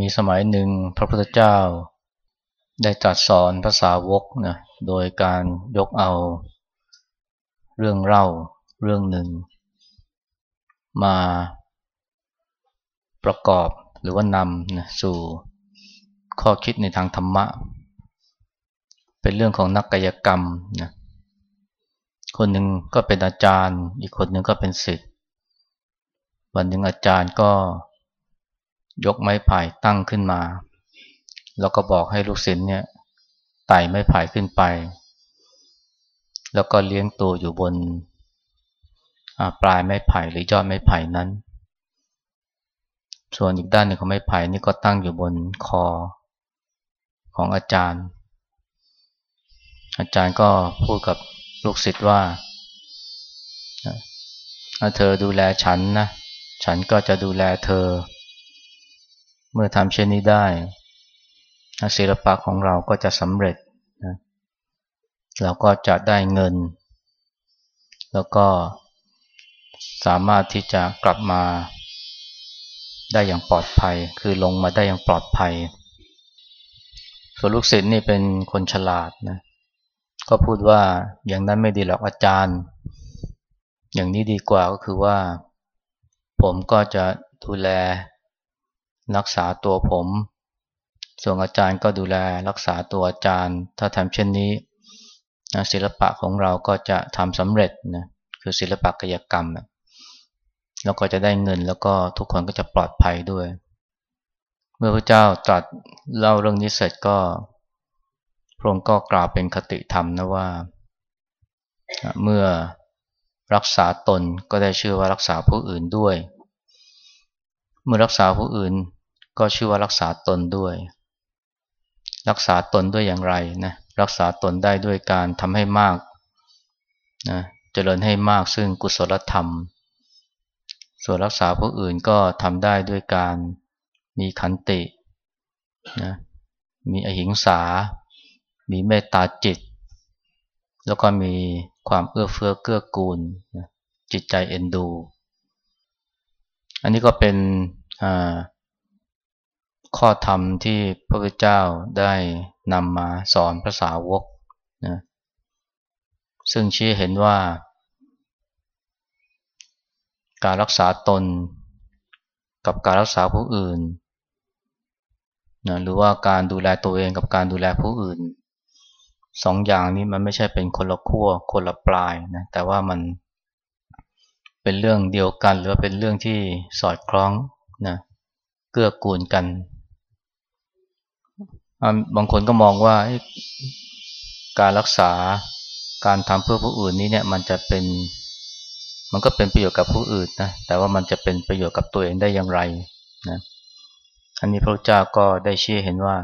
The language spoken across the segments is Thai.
มีสมัยหนึ่งพระพุทธเจ้า ได้ตรัสสอนภาษาวกนะโดยการยกเอาเรื่องเล่าเรื่องหนึ่ง มาประกอบหรือว่านำนะสู่ข้อคิดในทางธรรมะ เป็นเรื่องของนักกายกรรมนะคนหนึ่งก็เป็นอาจารย์ อีกคนหนึ่งก็เป็นศิษย์วันหนึ่งอาจารย์ก็ ยกไม้ไผ่ตั้งขึ้นมา แล้วก็บอกให้ลูกศิษย์เนี่ยไต่ไม้ไผ่ขึ้นไป แล้วก็เลี้ยงตัวอยู่บนปลายไม้ไผ่หรือยอดไม้ไผ่นั้น ส่วนอีกด้านหนึ่งของไม้ไผ่นี่ก็ตั้งอยู่บนคอของอาจารย์ อาจารย์ก็พูดกับลูกศิษย์ว่าเธอดูแลฉันนะ ฉันก็จะดูแลเธอ เมื่อทำเช่นนี้ได้ศิลปะของเราก็จะสำเร็จนะเราก็จะได้เงิน แล้วก็สามารถที่จะกลับมาได้อย่างปลอดภัย คือลงมาได้อย่างปลอดภัย ส่วนลูกศิษย์นี่เป็นคนฉลาดนะ ก็พูดว่าอย่างนั้นไม่ดีหรอกอาจารย์ อย่างนี้ดีกว่าก็คือว่า ผมก็จะดูแล รักษาตัวผม ส่วนอาจารย์ก็ดูแลรักษาตัวอาจารย์ ถ้าทำเช่นนี้ศิลปะของเราก็จะทำสำเร็จนะคือศิลปะกายกรรมนะแล้วก็จะได้เงินแล้วก็ทุกคนก็จะปลอดภัยด้วย เมื่อพระเจ้าตรัสเล่าเรื่องนี้เสร็จก็พระองค์ก็กล่าวเป็นคติธรรมนะว่า เมื่อรักษาตนก็ได้ชื่อว่ารักษาผู้อื่นด้วย เมื่อรักษาผู้อื่น ก็ชื่อว่ารักษาตนด้วย รักษาตนด้วยอย่างไรนะรักษาตนได้ด้วยการทำให้มากนะเจริญให้มากซึ่งกุศลธรรม ส่วนรักษาผู้อื่นก็ทำได้ด้วยการมีขันตินะมีอหิงสา มีเมตตาจิต แล้วก็มีความเอื้อเฟื้อเกื้อกูล จิตใจเอ็นดู อันนี้ก็เป็นอ่า ข้อธรรมที่พระพุทธเจ้าได้นำมาสอนภาษาวกนะซึ่งชี้เห็นว่า การรักษาตนกับการรักษาผู้อื่นนะหรือว่าการดูแลตัวเองกับการดูแลผู้อื่นสองอย่างนี้มันไม่ใช่เป็นคนละขั้วคนละปลายนะแต่ว่ามันเป็นเรื่องเดียวกัน หรือว่าเป็นเรื่องที่สอดคล้องนะเกื้อกูลกัน บางคนก็มองว่าการรักษาการทำเพื่อผู้อื่นนี้เนี่ยมันจะเป็น มันก็เป็นประโยชน์กับผู้อื่นนะแต่ว่ามันจะเป็นประโยชน์กับตัวเองได้อย่างไรนะอันนี้พระเจ้าก็ได้ชี้เห็นว่า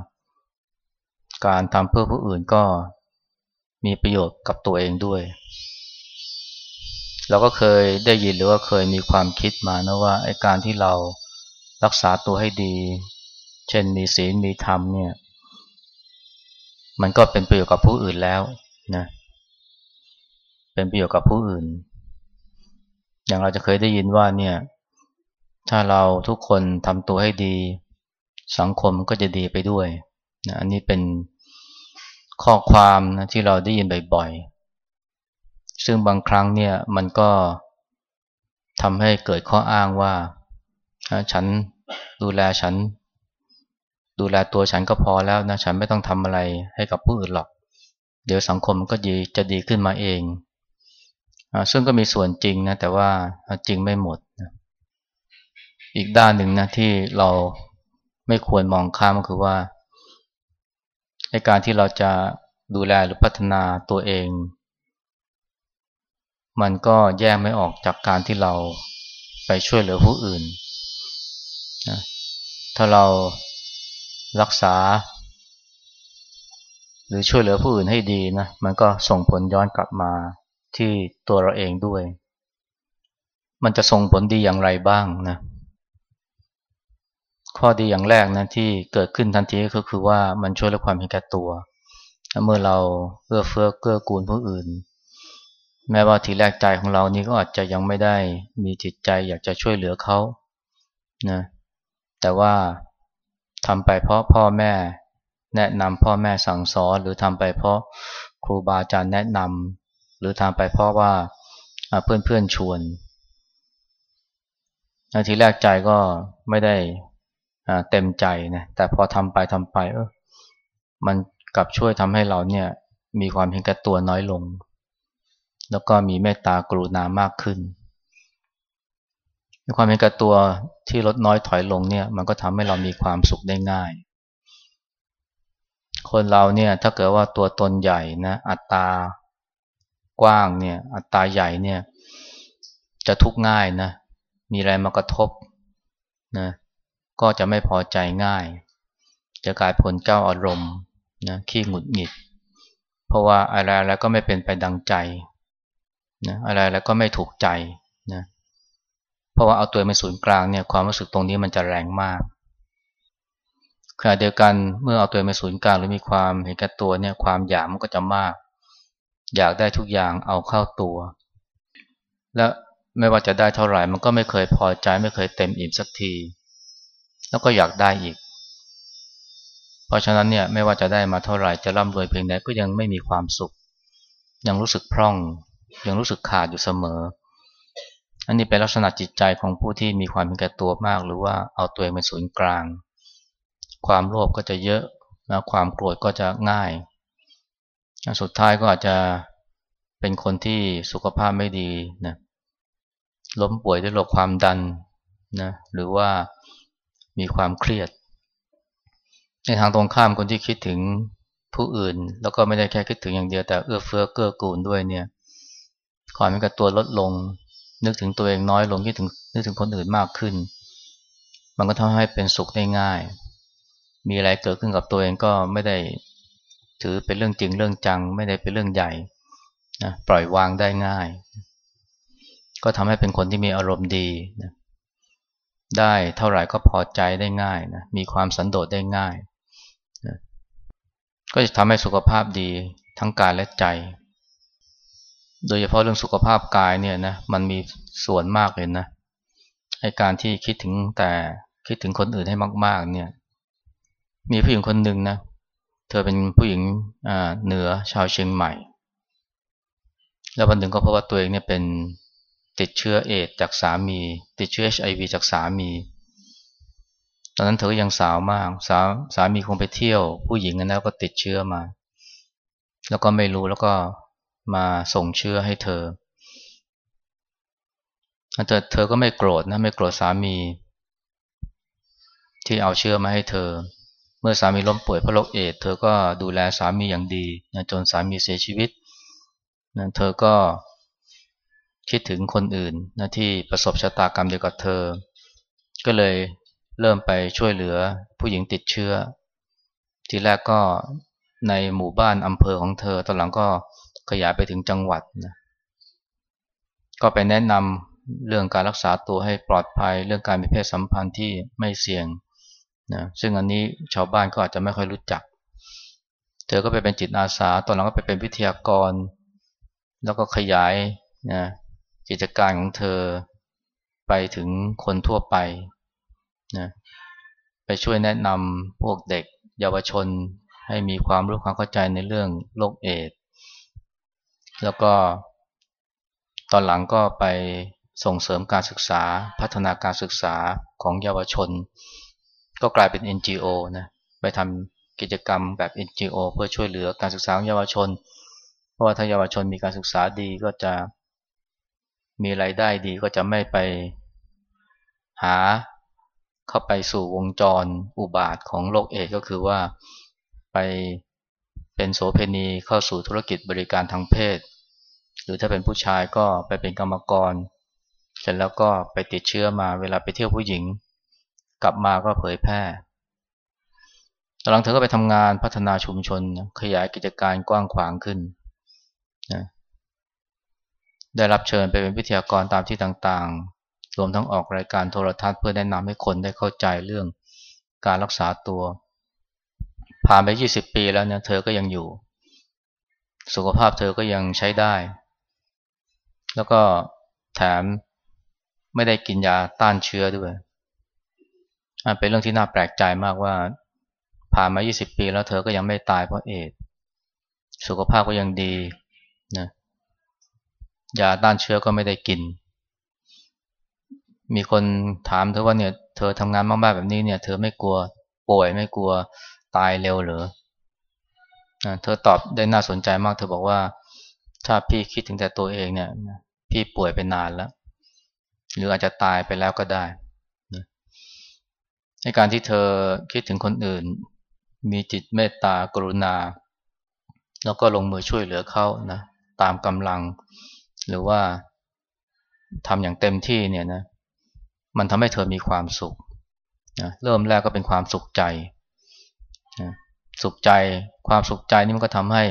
การทำเพื่อผู้อื่นก็มีประโยชน์กับตัวเองด้วย เราก็เคยได้ยินหรือว่าเคยมีความคิดมานะว่าไอ้การที่เรารักษาตัวให้ดี เช่นมีศีลมีธรรมเนี่ย มันก็เป็นประโยชน์กับผู้อื่นแล้วนะเป็นประโยชน์กับผู้อื่น อย่างเราจะเคยได้ยินว่าเนี่ย ถ้าเราทุกคนทำตัวให้ดี สังคมก็จะดีไปด้วยนะอันนี้เป็นข้อความนะที่เราได้ยินบ่อยๆ ซึ่งบางครั้งเนี่ยมันก็ทำให้เกิดข้ออ้างว่า ฉันดูแลฉัน ดูแลตัวฉันก็พอแล้วนะฉันไม่ต้องทำอะไรให้กับผู้อื่นหรอก เดี๋ยวสังคมก็ดีจะดีขึ้นมาเองอซึ่งก็มีส่วนจริงนะแต่ว่าจริงไม่หมดนะอีกด้านหนึ่งนะที่เราไม่ควรมองข้ามก็คือว่าในการที่เราจะดูแลหรือพัฒนาตัวเอง มันก็แยกไม่ออกจากการที่เราไปช่วยเหลือผู้อื่นนะถ้าเรา รักษา หรือช่วยเหลือผู้อื่นให้ดีนะมันก็ส่งผลย้อนกลับมาที่ตัวเราเองด้วย มันจะส่งผลดีอย่างไรบ้างนะข้อดีอย่างแรกนะที่เกิดขึ้นทันทีก็คือว่ามันช่วยลดความเห็นแก่ตัว เมื่อเราเอื้อเฟื้อเกื้อกูลผู้อื่น แม้ว่าทีแรกใจของเรานี่ก็อาจจะยังไม่ได้มีจิตใจอยากจะช่วยเหลือเขานะแต่ว่า ทำไปเพราะพ่อแม่แนะนำพ่อแม่สั่งสอน หรือทำไปเพราะครูบาอาจารย์แนะนำหรือทำไปเพราะว่าเพื่อนเพื่อนชวนนาทีแรกใจก็ไม่ได้เต็มใจนะแต่พอทำไปทำไปเออมันกลับช่วยทำให้เราเนี่ยมีความเห็นแก่ตัวน้อยลง แล้วก็มีเมตตากรุณามากขึ้น ความเห็นแก่ตัวที่ลดน้อยถอยลงเนี่ยมันก็ทำให้เรามีความสุขได้ง่าย คนเราเนี่ยถ้าเกิดว่าตัวตนใหญ่นะอัตรากว้างเนี่ยอัตราใหญ่เนี่ยจะทุกข์ง่ายนะมีอะไรมากระทบนะก็จะไม่พอใจง่าย จะกลายผลเจ้าอารมณ์นะขี้หงุดหงิด เพราะว่าอะไรแล้วก็ไม่เป็นไปดังใจนะอะไรแล้วก็ไม่ถูกใจนะ เพราะว่าเอาตัวเป็นศูนย์กลางเนี่ยความรู้สึกตรงนี้มันจะแรงมากขณะเดียวกันเมื่อเอาตัวเป็นศูนย์กลางหรือมีความเห็นแก่ตัวเนี่ยความอยากมันก็จะมาก อยากได้ทุกอย่างเอาเข้าตัว และไม่ว่าจะได้เท่าไหร่มันก็ไม่เคยพอใจไม่เคยเต็มอิ่มสักที แล้วก็อยากได้อีก เพราะฉะนั้นเนี่ยไม่ว่าจะได้มาเท่าไหร่จะร่ำรวยเพียงใดก็ยังไม่มีความสุข ยังรู้สึกพร่อง ยังรู้สึกขาดอยู่เสมอ อันนี้เป็นลักษณะจิตใจของผู้ที่มีความเป็นแก่ตัวมาก หรือว่าเอาตัวเองเป็นศูนย์กลาง ความโลภก็จะเยอะนะความโกรธก็จะง่าย สุดท้ายก็อาจจะเป็นคนที่สุขภาพไม่ดีนะล้มป่วยด้วยโรคความดันนะหรือว่ามีความเครียด ในทางตรงข้ามคนที่คิดถึงผู้อื่น แล้วก็ไม่ได้แค่คิดถึงอย่างเดียวแต่เอื้อเฟื้อเกื้อกูลด้วยเนี่ยความเป็นกับตัวลดลง นึกถึงตัวเองน้อยลงคิดถึงนึกถึงคนอื่นมากขึ้น มันก็ทำให้เป็นสุขได้ง่าย มีอะไรเกิดขึ้นกับตัวเองก็ไม่ได้ถือเป็นเรื่องจริงเรื่องจัง ไม่ได้เป็นเรื่องใหญ่นะปล่อยวางได้ง่าย ก็ทำให้เป็นคนที่มีอารมณ์ดีนะได้เท่าไหร่ก็พอใจได้ง่ายนะมีความสันโดษได้ง่ายนะก็จะทำให้สุขภาพดีทั้งกายและใจ โดยเฉพาะเรื่องสุขภาพกายเนี่ยนะมันมีส่วนมากเลยนะให้การที่คิดถึงแต่คิดถึงคนอื่นให้มาก ๆ เนี่ย มีผู้หญิงคนหนึ่งนะเธอเป็นผู้หญิงเหนือชาวเชียงใหม่ แล้ววันหนึ่งก็เพราะว่าตัวเองเนี่ยเป็นติดเชื้อเอดจากสามี ติดเชื้อ HIV จากสามี ตอนนั้นเธอยังสาวมากสาสามีคงไปเที่ยว ผู้หญิงกันแล้วก็ติดเชื้อมา แล้วก็ไม่รู้แล้วก็ มาส่งเชื้อให้เธอแต่เธอก็ไม่โกรธนะไม่โกรธสามี ที่เอาเชื้อมาให้เธอ เมื่อสามีล้มป่วยเพราะโรคเอดเธอก็ดูแลสามีอย่างดีนะจนสามีเสียชีวิตนะเธอก็คิดถึงคนอื่นนะที่ประสบชะตากรรมเดียวกับเธอ ก็เลยเริ่มไปช่วยเหลือผู้หญิงติดเชื้อ ทีแรกก็ในหมู่บ้านอำเภอของเธอ ตอนหลังก็ ขยายไปถึงจังหวัดนะก็ไปแนะนำเรื่องการรักษาตัวให้ปลอดภัย เรื่องการมีเพศสัมพันธ์ที่ไม่เสี่ยงนะซึ่งอันนี้ชาวบ้านก็อาจจะไม่ค่อยรู้จัก เธอก็ไปเป็นจิตอาสาตอนหลังก็ไปเป็นวิทยากร แล้วก็ขยายนะกิจการของเธอไปถึงคนทั่วไปนะไปช่วยแนะนำพวกเด็กเยาวชนให้มีความรู้ความเข้าใจในเรื่องโรคเอด แล้วก็ตอนหลังก็ไปส่งเสริมการศึกษาพัฒนาการศึกษาของเยาวชน ก็กลายเป็น NGO นะไปทำกิจกรรมแบบ NGO เพื่อช่วยเหลือการศึกษาของเยาวชน เพราะว่าถ้าเยาวชนมีการศึกษาดีก็จะมีไรายได้ดีก็จะไม่ไปหาเข้าไปสู่วงจรอุบาทของโลกเอดก็คือว่าไปเป็นโสเพณีเข้าสู่ธุรกิจบริการทางเพศ หรือถ้าเป็นผู้ชายก็ไปเป็นกรรมกร เสร็จแล้วก็ไปติดเชื้อมาเวลาไปเที่ยวผู้หญิง กลับมาก็เผยแพร่ตอนหลังเธอก็ไปทำงานพัฒนาชุมชนขยายกิจการกว้างขวางขึ้นนะได้รับเชิญไปเป็นวิทยากรตามที่ต่างๆ รวมทั้งออกรายการโทรทัศน์เพื่อแนะนำให้คนได้เข้าใจเรื่องการรักษาตัว ผ่านไป 20 ปีแล้วเนี่ยเธอก็ยังอยู่ สุขภาพเธอก็ยังใช้ได้ แล้วก็แถมไม่ได้กินยาต้านเชื้อด้วยเป็นเรื่องที่น่าแปลกใจมากว่าผ่านมา 20 ปีแล้วเธอก็ยังไม่ตายเพราะเอดสุขภาพก็ยังดีนะยาต้านเชื้อก็ไม่ได้กิน มีคนถามเธอว่าเนี่ยเธอทำงานมากๆแบบนี้เนี่ย เธอไม่กลัวป่วยไม่กลัวตายเร็วหรือนะเธอตอบได้น่าสนใจมาก เธอบอกว่า ถ้าพี่คิดถึงแต่ตัวเองเนี่ยพี่ป่วยไปนานแล้ว หรืออาจจะตายไปแล้วก็ได้ในการที่เธอคิดถึงคนอื่น มีจิตเมตตากรุณา แล้วก็ลงมือช่วยเหลือเขานะตามกำลัง หรือว่าทำอย่างเต็มที่เนี่ยนะมันทำให้เธอมีความสุขนะเริ่มแรกก็เป็นความสุขใจนะสุขใจ ความสุขใจนี่มันก็ทำให้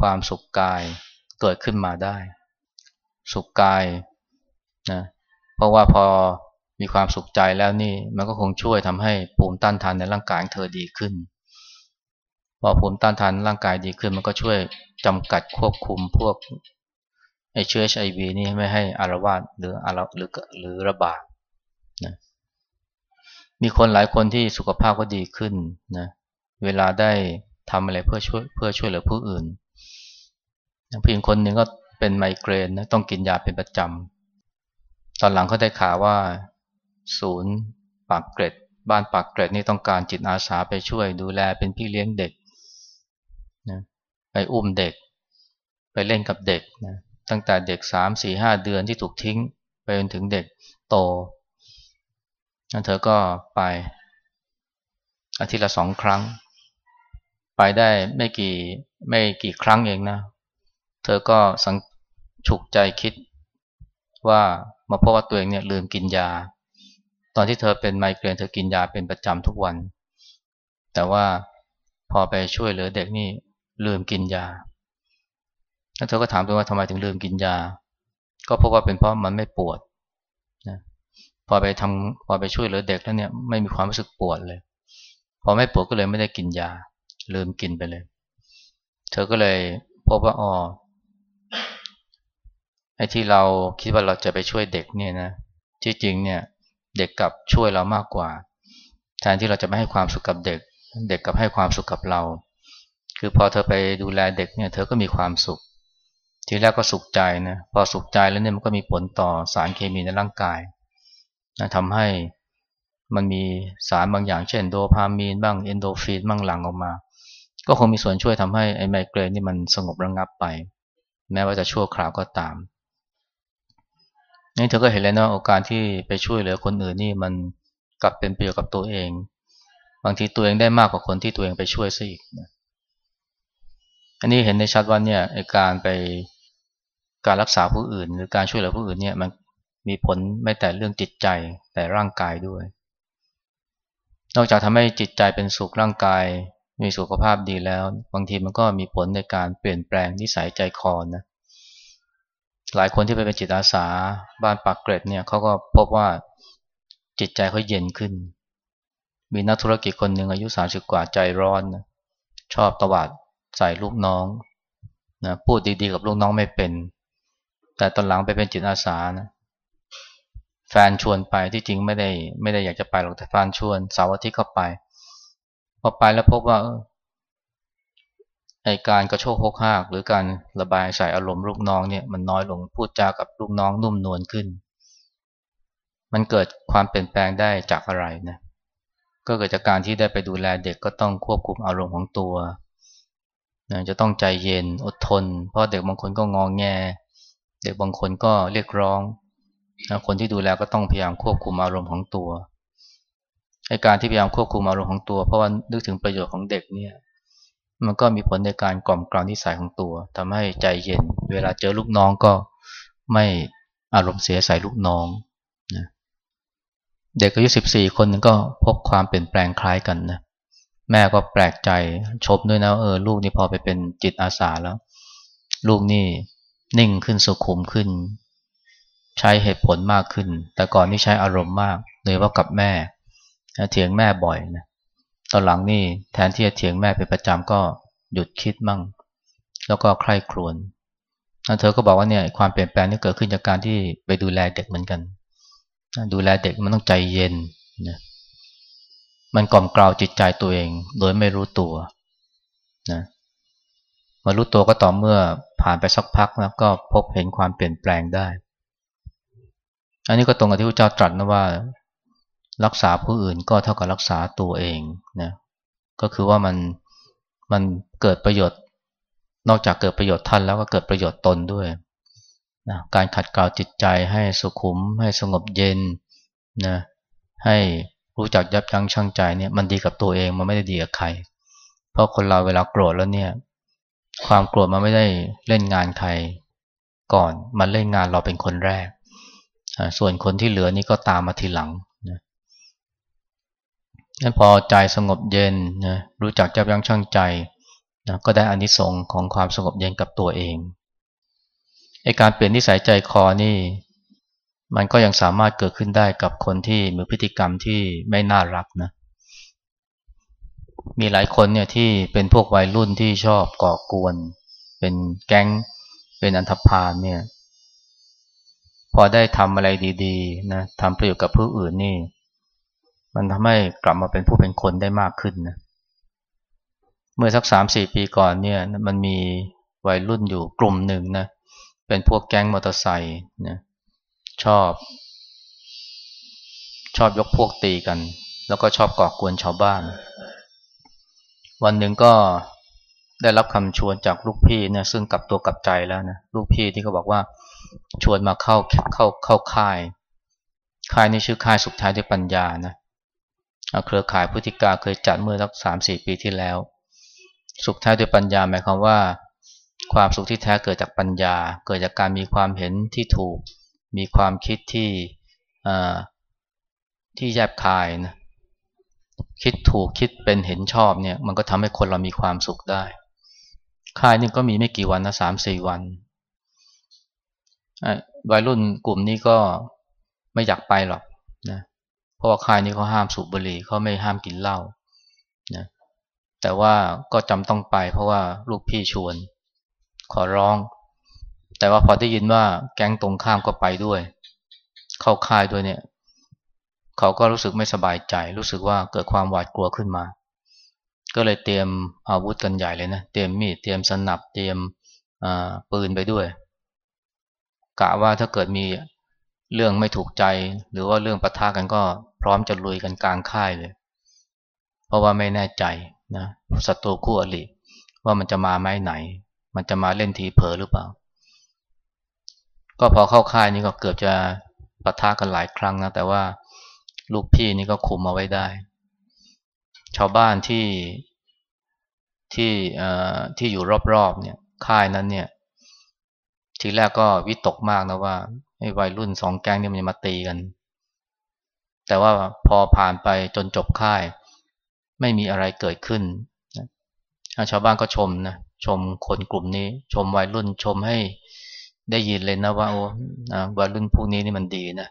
ความสุขกาย เกิดขึ้นมาได้ สุขกายนะเพราะว่าพอมีความสุขใจแล้วนี่มันก็คงช่วยทำให้ภูมิต้านทานในร่างกายของเธอดีขึ้น พอภูมิต้านทานร่างกายดีขึ้น มันก็ช่วยจำกัดควบคุมพวกไอเชื้อไอวีนี่ไม่ให้อารวาสหรืออารหรือหรือระบาดนะมีคนหลายคนที่สุขภาพก็ดีขึ้นนะเวลาได้ทำอะไรเพื่อช่วยเพื่อช่วยเหลือผู้อื่น เพียงคนหนึ่งก็เป็นไมเกรนนะต้องกินยาเป็นประจำตอนหลังเขาได้ข่าวว่า ศูนย์ปากเกร็ด บ้านปากเกร็ดนี่ต้องการจิตอาสาไปช่วยดูแลเป็นพี่เลี้ยงเด็กนะไปอุ้มเด็ก ไปเล่นกับเด็กนะตั้งแต่เด็กสามสี่ห้าเดือนที่ถูกทิ้ง ไปจนถึงเด็กโตเธอก็ไป อาทิตย์ละสองครั้ง ไปได้ไม่กี่ไม่กี่ครั้งเองนะ เธอก็สังฉุกใจคิดว่ามาพบว่าตัวเองเนี่ยลืมกินยา ตอนที่เธอเป็นไมเกรนเธอกินยาเป็นประจำทุกวัน แต่ว่าพอไปช่วยเหลือเด็กนี่ลืมกินยา แล้วเธอก็ถามตัวว่าทำไมถึงลืมกินยา ก็พราะว่าเป็นเพราะมันไม่ปวดนะพอไปทำพอไปช่วยเหลือเด็กแล้วเนี่ยไม่มีความรู้สึกปวดเลย พอไม่ปวดก็เลยไม่ได้กินยา ลืมกินไปเลย เธอก็เลยพบว่าอ๋อ ไอ้ที่เราคิดว่าเราจะไปช่วยเด็กเนี่ยนะที่จริงเนี่ยเด็กกับช่วยเรามากกว่า แทนที่เราจะไม่ให้ความสุขกับเด็ก เด็กกับให้ความสุขกับเรา คือพอเธอไปดูแลเด็กเนี่ยเธอก็มีความสุข ทีแรกก็สุขใจนะพอสุขใจแล้วเนี่ยมันก็มีผลต่อสารเคมีในร่างกายนะทำให้มันมีสารบางอย่างเช่นโดพามีนบ้างเอนโดฟินบ้างหลั่งออกมา ก็คงมีส่วนช่วยทำให้ไอ้ไมเกรนนี่มันสงบระงงับไป แม้ว่าจะชั่วคราวก็ตามนี่เธอก็เห็นแล้วนะโอกาสที่ไปช่วยเหลือคนอื่นนี่มันกลับเป็นประโยชน์กับตัวเอง บางทีตัวเองได้มากกว่าคนที่ตัวเองไปช่วยซะอีกนะอันนี้เห็นในชัดว่าเนี่ยการไปการรักษาผู้อื่น หรือการช่วยเหลือผู้อื่นเนี่ยมันมีผลไม่แต่เรื่องจิตใจแต่ร่างกายด้วย นอกจากทำให้จิตใจเป็นสุขร่างกาย มีสุขภาพดีแล้ว บางทีมันก็มีผลในการเปลี่ยนแปลงนิสัยใจคอนะหลายคนที่ไปเป็นจิตอาสาบ้านปากเกร็ดเนี่ยเขาก็พบว่าจิตใจเขาเย็นขึ้น มีนักธุรกิจคนหนึ่งอายุสามสิบกว่าใจร้อนนะชอบตวาดใส่ลูกน้องนะพูดดีๆกับลูกน้องไม่เป็น แต่ตอนหลังไปเป็นจิตอาสานะแฟนชวนไปที่จริงไม่ได้ไม่ได้อยากจะไปหรอกแต่แฟนชวนเสาร์อาทิตย์ก็ไป พอไปแล้วพบว่าไอการกระโชกโคกหาก หรือการระบายใส่อารมณ์ลูกน้องเนี่ยมันน้อยลงพูดจากับลูกน้องนุ่มนวลขึ้น มันเกิดความเปลี่ยนแปลงได้จากอะไรนะก็เกิดจากการที่ได้ไปดูแลเด็กก็ต้องควบคุมอารมณ์ของตัวนะจะต้องใจเย็นอดทน เพราะเด็กบางคนก็งองแง เด็กบางคนก็เรียกร้องนะคนที่ดูแลก็ต้องพยายามควบคุมอารมณ์ของตัว การที่พยายามควบคุมอารมณ์ของตัว เพราะว่านึกถึงประโยชน์ของเด็กเนี่ย มันก็มีผลในการกล่อมกล่าวนิสัยของตัวทำให้ใจเย็น เวลาเจอลูกน้องก็ไม่อารมณ์เสียใส่ลูกน้องนะเด็กอายุสิบสี่คนนึงก็พบความเปลี่ยนแปลงคล้ายกันนะแม่ก็แปลกใจชมด้วยนะเออลูกนี่พอไปเป็นจิตอาสาแล้ว ลูกนี่นิ่งขึ้นสุขุมขึ้น ใช้เหตุผลมากขึ้น แต่ก่อนนี่ใช้อารมณ์มากเลยว่ากับแม่ เถียงแม่บ่อยนะตอนหลังนี่แทนที่จะเถียงแม่เป็นประจำก็หยุดคิดมั่ง แล้วก็ใคร่ครวญเธอก็บอกว่าเนี่ยความเปลี่ยนแปลงนี่เกิดขึ้นจากการที่ไปดูแลเด็กเหมือนกัน ดูแลเด็กมันต้องใจเย็นนะมันกล่อมกล่าวจิตใจตัวเอง โดยไม่รู้ตัวนะมารู้ตัวก็ต่อเมื่อผ่านไปสักพักแล้วก็พบเห็นความเปลี่ยนแปลงได้ อันนี้ก็ตรงกับที่พระเจ้าตรัสนะว่า รักษาผู้อื่นก็เท่ากับรักษาตัวเองนะก็คือว่ามันมันเกิดประโยชน์ นอกจากเกิดประโยชน์ท่านแล้วก็เกิดประโยชน์ตนด้วยนะการขัดเกลาจิตใจให้สุขุม ให้สงบเย็นนะให้รู้จักยับยั้งชั่งใจเนี่ยมันดีกับตัวเองมันไม่ได้ดีกับใคร เพราะคนเราเวลาโกรธแล้วเนี่ย ความโกรธมันไม่ได้เล่นงานใครก่อน มันเล่นงานเราเป็นคนแรก ส่วนคนที่เหลือนี่ก็ตามมาทีหลัง นะนั้นพอใจสงบเย็นนะรู้จักจับยั้งชั่งใจนะก็ได้อานิสงส์ของความสงบเย็นกับตัวเองไอการเปลี่ยนนิสัยใจคอนี่ มันก็ยังสามารถเกิดขึ้นได้กับคนที่มีพฤติกรรมที่ไม่น่ารักนะมีหลายคนเนี่ยที่เป็นพวกวัยรุ่นที่ชอบก่อกวน เป็นแก๊ง เป็นอันธพาลเนี่ย พอได้ทำอะไรดี ๆ นะทำประโยชน์กับผู้อื่นนี่ มันทำให้กลับมาเป็นผู้เป็นคนได้มากขึ้นนะเมื่อสักสามสี่ปีก่อนเนี่ยมันมีวัยรุ่นอยู่กลุ่มหนึ่งนะเป็นพวกแก๊งมอเตอร์ไซค์นะชอบ ชอบยกพวกตีกัน แล้วก็ชอบก่อกวนชาวบ้าน วันหนึ่งก็ได้รับคำชวนจากลูกพี่เนี่ยซึ่งกลับตัวกลับใจแล้วนะลูกพี่ที่เขาบอกว่าชวนมาเข้าเข้าเข้าค่าย ค่ายนี้ชื่อค่ายสุขท้ายด้วยปัญญานะ เครือข่ายพุทธิกาเคยจัดเมื่อสักสามสี่ปีที่แล้ว สุขท้ายด้วยปัญญาหมายความว่า ความสุขที่แท้เกิดจากปัญญา เกิดจากการมีความเห็นที่ถูก มีความคิดที่ที่แยบคายนะคิดถูกคิดเป็นเห็นชอบเนี่ยมันก็ทำให้คนเรามีความสุขได้ค่ายนี่ก็มีไม่กี่วันนะสามสี่วันวัยรุ่นกลุ่มนี้ก็ไม่อยากไปหรอกนะเราะว่าค่ายนี้เขาห้ามสูบบุหรี่เขาไม่ห้ามกินเหล้านะแต่ว่าก็จำต้องไปเพราะว่าลูกพี่ชวน ขอร้อง แต่ว่าพอได้ยินว่าแก๊งตรงข้ามก็ไปด้วย เข้าค่ายด้วยเนี่ย เขาก็รู้สึกไม่สบายใจ รู้สึกว่าเกิดความหวาดกลัวขึ้นมา ก็เลยเตรียมอาวุธกันใหญ่เลยนะเตรียมมีดเตรียมสนับเตรียมปืนไปด้วยกะว่าถ้าเกิดมี เรื่องไม่ถูกใจ หรือว่าเรื่องปะทะกันก็พร้อมจะลุยกันกลางค่ายเลย เพราะว่าไม่แน่ใจนะศัตรูคู่อริว่ามันจะมาไม้ไหน มันจะมาเล่นทีเผลอหรือเปล่า ก็พอเข้าค่ายนี่ก็เกือบจะปะทะกันหลายครั้งนะแต่ว่าลูกพี่นี่ก็คุมเอาไว้ได้ ชาวบ้านที่ที่ที่อยู่รอบๆเนี่ยค่ายนั้นเนี่ย ทีแรกก็วิตกมากนะว่า วัยรุ่นสองแก๊งนี่มันจะมาตีกัน แต่ว่าพอผ่านไปจนจบค่าย ไม่มีอะไรเกิดขึ้นชาวบ้านก็ชมนะชมคนกลุ่มนี้ ชมวัยรุ่นชมให้ได้ยินเลยนะว่าโอ้วัยรุ่นพวกนี้นี่มันดีนะ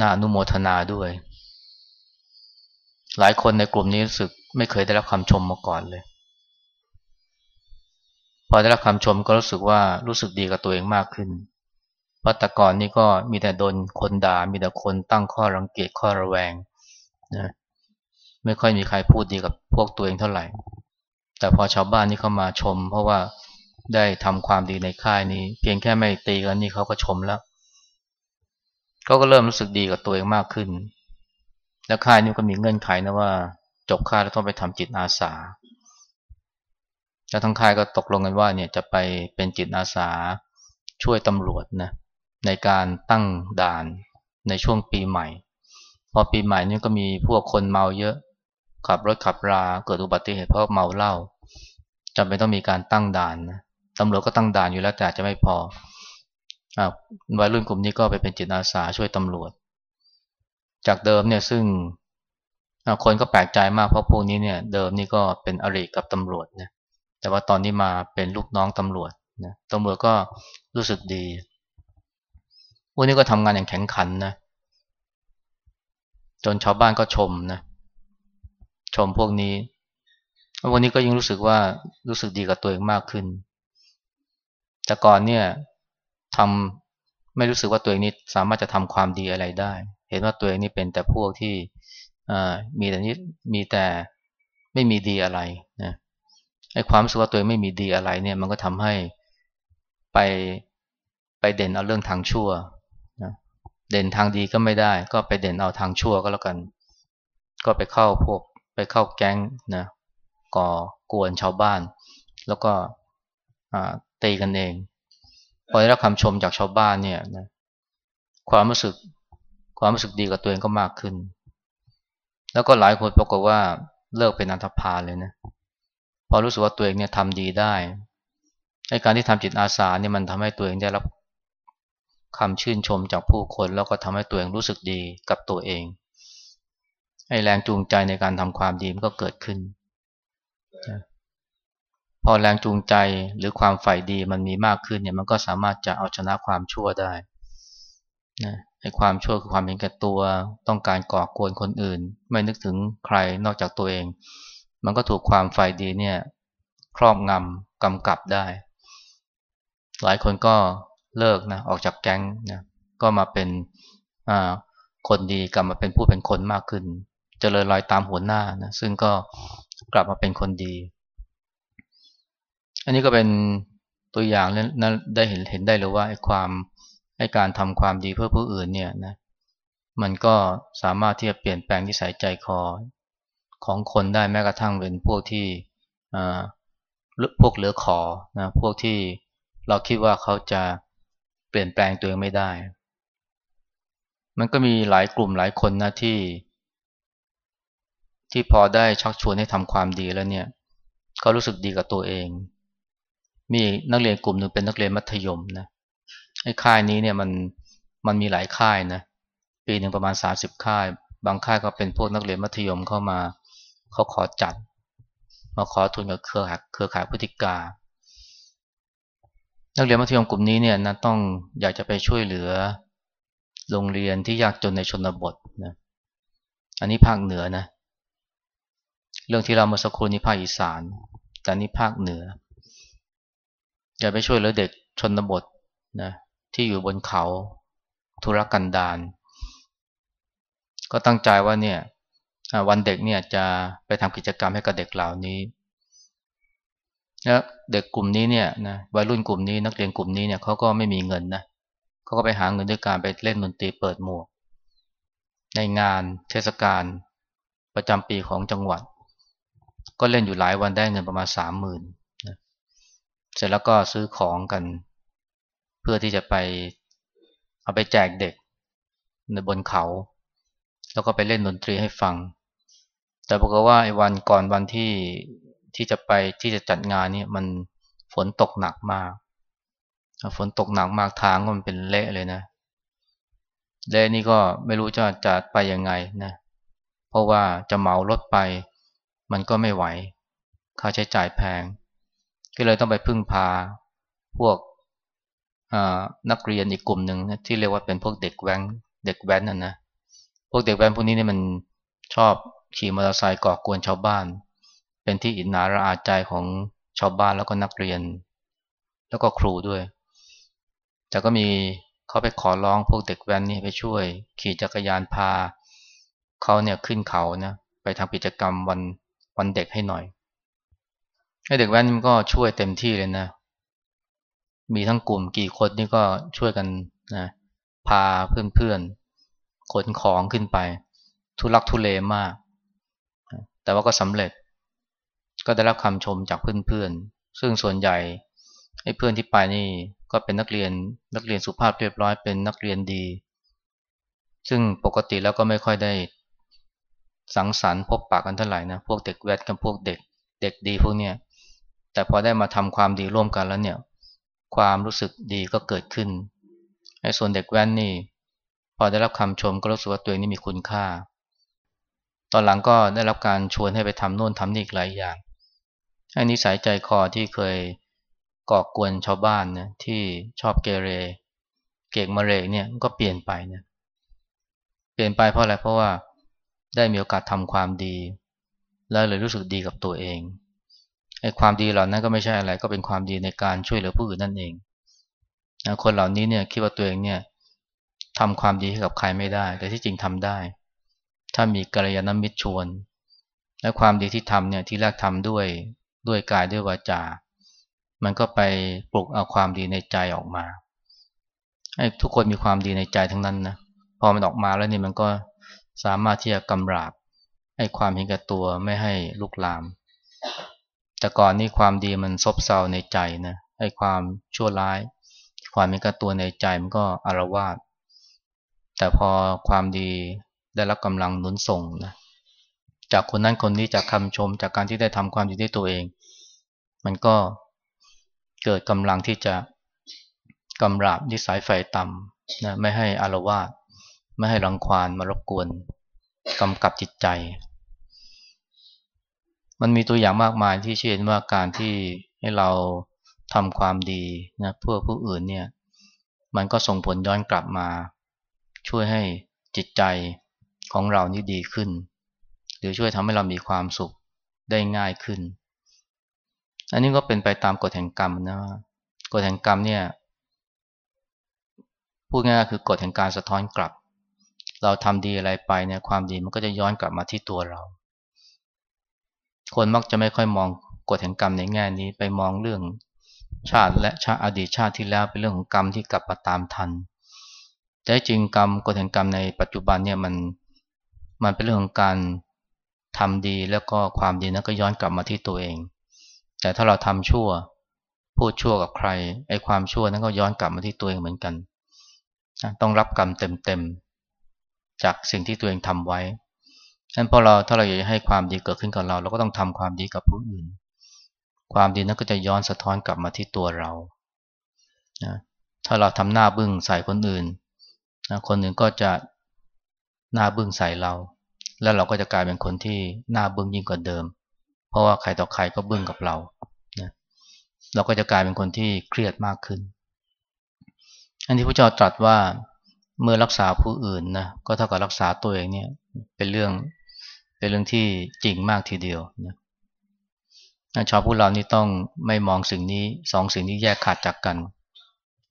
น่าอนุโมทนาด้วย หลายคนในกลุ่มนี้รู้สึกไม่เคยได้รับคำชมมาก่อนเลย อได้รับคำชมก็รู้สึกว่ารู้สึกดีกับตัวเองมากขึ้นเพราะแต่ก่อนนี่ก็มีแต่โดนคนด่ามีแต่คนตั้งข้อรังเกียจข้อระแวงนะไม่ค่อยมีใครพูดดีกับพวกตัวเองเท่าไหร่ แต่พอชาวบ้านนี่เข้ามาชม เพราะว่าได้ทำความดีในค่ายนี้ เพียงแค่ไม่ตีกันนี่เขาก็ชมแล้วเขาก็เริ่มรู้สึกดีกับตัวเองมากขึ้น แล้วค่ายนี้ก็มีเงื่อนไขนะว่า จบค่ายแล้วต้องไปทำจิตอาสา แล้วทั้งค่ายก็ตกลงกันว่าเนี่ยจะไปเป็นจิตอาสาช่วยตำรวจนะในการตั้งด่านในช่วงปีใหม่ พอปีใหม่นี่ก็มีพวกคนเมาเยอะ ขับรถขับราเกิดอุบัติเหตุเพราะเมาเหล้าจำเป็นต้องมีการตั้งด่านนะตำรวจก็ตั้งด่านอยู่แล้วแต่จะไม่พอวัยรุ่นกลุ่มนี้ก็ไปเป็นจิตอาสาช่วยตำรวจ จากเดิมเนี่ยซึ่งคนก็แปลกใจมากเพราะพวกนี้เนี่ยเดิมนี่ก็เป็นอริกับตำรวจนะ แต่ว่าตอนนี้มาเป็นลูกน้องตำรวจนะตำรวจก็รู้สึกดีพวกนี้ก็ทำงานอย่างแข็งขันนะ จนชาวบ้านก็ชมนะ ชมพวกนี้ วันนี้ก็ยิ่งรู้สึกว่ารู้สึกดีกับตัวเองมากขึ้น แต่ก่อนเนี่ยทำไม่รู้สึกว่าตัวเองนี้สามารถจะทำความดีอะไรได้ เห็นว่าตัวเองนี่เป็นแต่พวกที่มีแต่นิดมีแต่ไม่มีดีอะไรนะ ไอ้ความรู้สึกว่าตัวเองไม่มีดีอะไรเนี่ย มันก็ทำให้ไปไปเด่นเอาเรื่องทางชั่วนะเด่นทางดีก็ไม่ได้ ก็ไปเด่นเอาทางชั่วก็แล้วกัน ก็ไปเข้าพวกไปเข้าแก๊งนะก่อกวนชาวบ้าน แล้วก็ตีกันเองพอได้รับคำชมจากชาวบ้านเนี่ยนะความรู้สึกความรู้สึกดีกับตัวเองก็มากขึ้น แล้วก็หลายคนปรากฏว่าเลิกเป็นอันธพาลเลยนะ พอรู้สึกว่าตัวเองเนี่ยทำดีได้ไอ้การที่ทำจิตอาสาเนี่ยมันทำให้ตัวเองได้รับคำชื่นชมจากผู้คน แล้วก็ทำให้ตัวเองรู้สึกดีกับตัวเองไอ้แรงจูงใจในการทำความดีมันก็เกิดขึ้น พอแรงจูงใจหรือความใฝ่ดีมันมีมากขึ้นเนี่ยมันก็สามารถจะเอาชนะความชั่วได้นะไอ้ความชั่วคือความเห็นแก่ตัวต้องการก่อกวนคนอื่น ไม่นึกถึงใครนอกจากตัวเอง มันก็ถูกความฝ่ดีเนี่ยครอบงำกำกับได้ หลายคนก็เลิกนะออกจากแก๊งนะก็มาเป็นคนดีกลับมาเป็นผู้เป็นคนมากขึ้นจเจริญรอยตามหัวหน้านะซึ่งก็กลับมาเป็นคนดี อันนี้ก็เป็นตัวอย่างนั้นได้เห็นเห็นได้เลยว่าไอ้ความให้การทำความดีเพื่อผู้อื่นเนี่ยนะมันก็สามารถที่จะเปลี่ยนแปลงนิสัยใจคอ ของคนได้แม้กระทั่งเป็นพวกที่พวกเหลือขอนะพวกที่เราคิดว่าเขาจะเปลี่ยนแปลงตัวเองไม่ได้ มันก็มีหลายกลุ่มหลายคนนะที่ ที่พอได้ชักชวนให้ทำความดีแล้วเนี่ยเขารู้สึกดีกับตัวเอง มีนักเรียนกลุ่มหนึ่งเป็นนักเรียนมัธยมนะไอ้ค่ายนี้เนี่ยมันมันมีหลายค่ายนะปีหนึ่งประมาณสาสิบค่าย บางค่ายก็เป็นพวกนักเรียนมัธยมเข้ามา เขาขอจัด มาขอทุนกับเครือข่ายเครือข่ายพฤติกา นักเรียนมัธยมกลุ่มนี้เนี่ยนะต้องอยากจะไปช่วยเหลือโรงเรียนที่ยากจนในชนบทนะอันนี้ภาคเหนือนะ เรื่องที่เรามาสักครู่นี้ภาคอีสาน แต่นี้ภาคเหนือ อยากไปช่วยเหลือเด็กชนบทนะที่อยู่บนเขาธุรกันดารก็ตั้งใจว่าเนี่ย วันเด็กเนี่ยจะไปทำกิจกรรมให้กับเด็กเหล่านี้แล้วเด็กกลุ่มนี้เนี่ยนะวัยรุ่นกลุ่มนี้นักเรียนกลุ่มนี้เนี่ยเขาก็ไม่มีเงินนะเขาก็ไปหาเงินด้วยการไปเล่นดนตรีเปิดหมวก ในงานเทศกาลประจำปีของจังหวัด ก็เล่นอยู่หลายวันได้เงินประมาณสามหมื่นเสร็จแล้วก็ซื้อของกัน เพื่อที่จะไปเอาไปแจกเด็กในบนเขา แล้วก็ไปเล่นดนตรีให้ฟัง แต่บอกฏว่าไอ้วันก่อนวันที่ที่จะไปที่จะจัดงานนี่มันฝนตกหนักมาก ฝนตกหนักมากทางก็มันเป็นเละเลยนะ เละนี่ก็ไม่รู้จะจะไปยังไงนะ เพราะว่าจะเหมารถไป มันก็ไม่ไหว ค่าใช้จ่ายแพง ก็เลยต้องไปพึ่งพาพวกนักเรียนอีกกลุ่มหนึ่งที่เรียกว่าเป็นพวกเด็กแว้นเด็กแว้นน่ะนะ วกเด็กแว้นพวกนี้เนี่ยมันชอบขี่มอเตอร์ไซค์ก่อกวนชาวบ้าน เป็นที่อิจฉาระอาใจของชาวบ้านแล้วก็นักเรียน แล้วก็ครูด้วย แต่ก็มีเขาไปขอร้องพวกเด็กแว้นนี่ไปช่วย ขี่จักรยานพาเขาเนี่ยขึ้นเขานะไปทำกิจกรรมวันวันเด็กให้หน่อยไอ้เด็กแว้นมันก็ช่วยเต็มที่เลยนะ มีทั้งกลุ่มกี่คนนี่ก็ช่วยกันนะพาเพื่อนๆ ขนของขึ้นไป ทุลักทุเลมาก แต่ว่าก็สำเร็จ ก็ได้รับคำชมจากเพื่อนๆ ซึ่งส่วนใหญ่ไอ้เพื่อนที่ไปนี่ก็เป็นนักเรียนนักเรียนสุภาพเรียบร้อยเป็นนักเรียนดี ซึ่งปกติแล้วก็ไม่ค่อยได้ สังสรรค์พบปากกันเท่าไหร่นะพวกเด็กแวดกับพวกเด็ก เด็กดีพวกเนี้ยแต่พอได้มาทำความดีร่วมกันแล้วเนี่ย ความรู้สึกดีก็เกิดขึ้นไอ้ส่วนเด็กแว้นนี่ พอได้รับคำชมก็รู้สึกว่าตัวเองนี่มีคุณค่า ตอนหลังก็ได้รับการชวนให้ไปทำโน่นทำนี่อีกหลายอย่างไอ้นิสัยใจคอที่เคยก่อกวนชาวบ้านนะที่ชอบเกเร เกกมะเรกเนี่ยก็เปลี่ยนไปนะเปลี่ยนไปเพราะอะไรเพราะว่าได้มีโอกาสทำความดี แล้วเลยรู้สึกดีกับตัวเองไอ้ความดีเหล่านั้นก็ไม่ใช่อะไรก็เป็นความดีในการช่วยเหลือผู้อื่นนั่นเองนะคนเหล่านี้เนี่ยคิดว่าตัวเองเนี่ย ทำความดีให้กับใครไม่ได้ แต่ที่จริงทำได้ ถ้ามีกัลยาณมิตรชวน และความดีที่ทำเนี่ยที่แรกทำด้วยด้วยกายด้วยวาจา มันก็ไปปลุกเอาความดีในใจออกมาให้ทุกคนมีความดีในใจทั้งนั้นนะพอมันออกมาแล้วนี่มันก็สามารถที่จะกำราบให้ความเห็นแก่ตัวไม่ให้ลุกลาม แต่ก่อนนี่ความดีมันซบเซาในใจนะให้ความชั่วร้าย ความเห็นแก่ตัวในใจมันก็อารวาส แต่พอความดีได้รับกำลังหนุนส่งนะจากคนนั้นคนนี้จากคำชม จากการที่ได้ทำความดีด้วยตัวเอง มันก็เกิดกำลังที่จะกำราบนิสัยไฟต่ำนะไม่ให้อารวาสไม่ให้รังควานมารบกวนกำกับจิตใจ มันมีตัวอย่างมากมายที่เชื่อว่าการที่ให้เราทำความดีนะเพื่อผู้อื่นเนี่ย มันก็ส่งผลย้อนกลับมา ช่วยให้จิตใจของเรานี่ดีขึ้น หรือช่วยทำให้เรามีความสุขได้ง่ายขึ้น อันนี้ก็เป็นไปตามกฎแห่งกรรมนะกฎแห่งกรรมเนี่ยพูดง่ายคือกฎแห่งการสะท้อนกลับ เราทำดีอะไรไปเนี่ยความดีมันก็จะย้อนกลับมาที่ตัวเรา คนมักจะไม่ค่อยมองกฎแห่งกรรมในแง่นี้ไปมองเรื่องชาติและชาติอดีตชาติที่แล้วเป็นเรื่องของกรรมที่กลับมาตามทัน แต่จริงกรรมกฎแห่งกรรมในปัจจุบันเนี่ยมันมันเป็นเรื่องของการทำดีแล้วก็ความดีนั้นก็ย้อนกลับมาที่ตัวเอง แต่ถ้าเราทำชั่วพูดชั่วกับใครไอ้ความชั่วนั้นก็ย้อนกลับมาที่ตัวเองเหมือนกันต้องรับกรรมเต็มๆจากสิ่งที่ตัวเองทำไว้ฉะนั้นพอเราถ้าเราอยากให้ความดีเกิดขึ้นกับเรา เราก็ต้องทำความดีกับผู้อื่น ความดีนั้นก็จะย้อนสะท้อนกลับมาที่ตัวเรานะถ้าเราทำหน้าบึ้งใส่คนอื่น นะคนอื่นก็จะหน้าบึ้งใส่เรา แล้วเราก็จะกลายเป็นคนที่หน้าบึ้งยิ่งกว่าเดิม เพราะว่าใครต่อใครก็บึ้งกับเรานะเราก็จะกลายเป็นคนที่เครียดมากขึ้น อันที่พระเจ้าตรัสว่าเมื่อรักษาผู้อื่นนะก็เท่ากับรักษาตัวเองเนี่ยเป็นเรื่องเป็นเรื่องที่จริงมากทีเดียวนะชาวพุทธเรานี่ต้องไม่มองสิ่งนี้สองสิ่งนี้แยกขาดจากกัน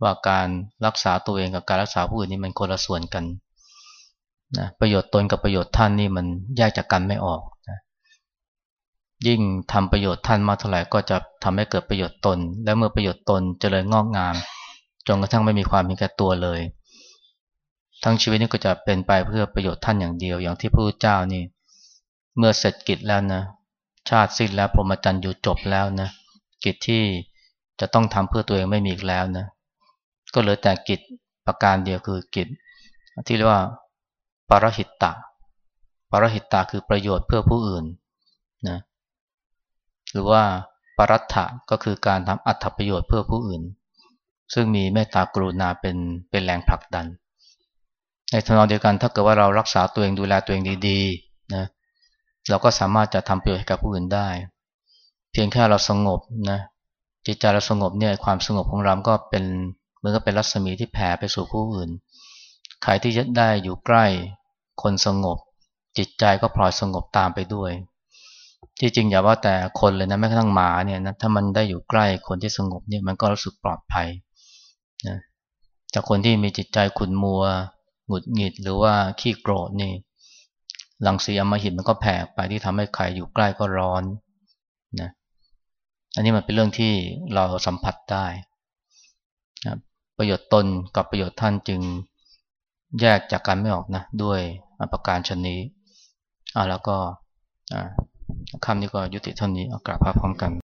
ว่าการรักษาตัวเองกับการรักษาผู้อื่นนี่มันคนละส่วนกันนะประโยชน์ตนกับประโยชน์ท่านนี่มันแยกจากกันไม่ออกนะยิ่งทำประโยชน์ท่านมาเท่าไหร่ก็จะทำให้เกิดประโยชน์ตน และเมื่อประโยชน์ตนเจริญงอกงามจนกระทั่งไม่มีความมีแก่ตัวเลย ทั้งชีวิตนี้ก็จะเป็นไปเพื่อประโยชน์ท่านอย่างเดียว อย่างที่พระพุทธเจ้านี่ เมื่อเสร็จกิจแล้วนะ ชาติสิ้นแล้วพรหมจรรย์อยู่จบแล้วนะกิจที่จะต้องทำเพื่อตัวเองไม่มีอีกแล้วนะ ก็เหลือแต่กิจประการเดียวคือกิจที่เรียกว่าปรหิตตะปรหิตตะคือประโยชน์เพื่อผู้อื่นนะหรือว่าปรัตถะก็คือการทำอัตประโยชน์เพื่อผู้อื่น ซึ่งมีเมตตากรุณาเป็นเป็นแรงผลักดัน ในทางเดียวกันถ้าเกิดว่าเรารักษาตัวเองดูแลตัวเองดีๆนะเราก็สามารถจะทำประโยชน์ให้กับผู้อื่นได้ เพียงแค่เราสงบนะจิตใจเราสงบเนี่ยความสงบของเราก็เป็น มือนกับเป็นรัศมีที่แผ่ไปสู่ผู้อื่น ใครที่จะได้อยู่ใกล้คนสงบ จิตใจก็พลอยสงบตามไปด้วย ที่จริงอย่าว่าแต่คนเลยนะแม้กระทั่งหมาเนี่ยนะถ้ามันได้อยู่ใกล้คนที่สงบเนี่ยมันก็รู้สึกปลอดภัยนะจากคนที่มีจิตใจขุ่นมัว หงุดหงิดหรือว่าขี้โกรธนี่หลังสีอมหิตมันก็แผ่ไปที่ทำให้ใครอยู่ใกล้ก็ร้อนนะอันนี้มันเป็นเรื่องที่เราสัมผัสได้นะ ประโยชน์ตนกับประโยชน์ท่านจึงแยกจากกันไม่ออกนะด้วยประการชนนี้อ่าแล้วก็คำนี้ก็ยุติเท่านี้เอากลับพาพร้อมกัน